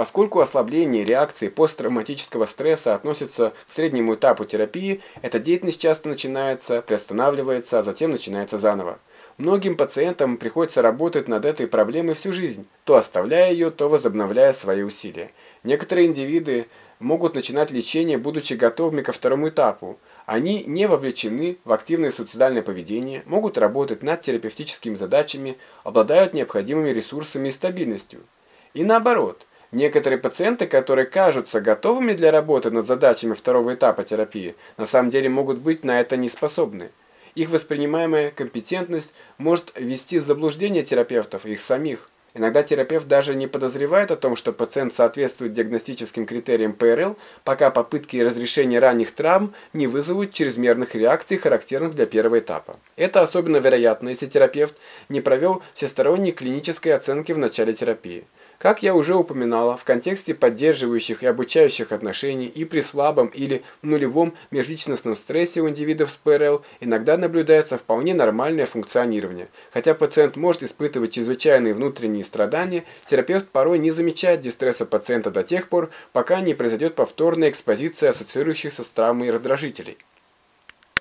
Поскольку ослабление реакции посттравматического стресса относится к среднему этапу терапии, эта деятельность часто начинается, приостанавливается, а затем начинается заново. Многим пациентам приходится работать над этой проблемой всю жизнь, то оставляя ее, то возобновляя свои усилия. Некоторые индивиды могут начинать лечение, будучи готовыми ко второму этапу. Они не вовлечены в активное суицидальное поведение, могут работать над терапевтическими задачами, обладают необходимыми ресурсами и стабильностью. И наоборот, некоторые пациенты, которые кажутся готовыми для работы над задачами второго этапа терапии, на самом деле могут быть на это не способны. Их воспринимаемая компетентность может ввести в заблуждение терапевтов и их самих. Иногда терапевт даже не подозревает о том, что пациент соответствует диагностическим критериям ПРЛ, пока попытки разрешения ранних травм не вызовут чрезмерных реакций, характерных для первого этапа. Это особенно вероятно, если терапевт не провел всесторонней клинической оценки в начале терапии. Как я уже упоминала, в контексте поддерживающих и обучающих отношений и при слабом или нулевом межличностном стрессе у индивидов с ПРЛ иногда наблюдается вполне нормальное функционирование. Хотя пациент может испытывать чрезвычайные внутренние страдания, терапевт порой не замечает дистресса пациента до тех пор, пока не произойдет повторная экспозиция ассоциирующихся с травмой раздражителей.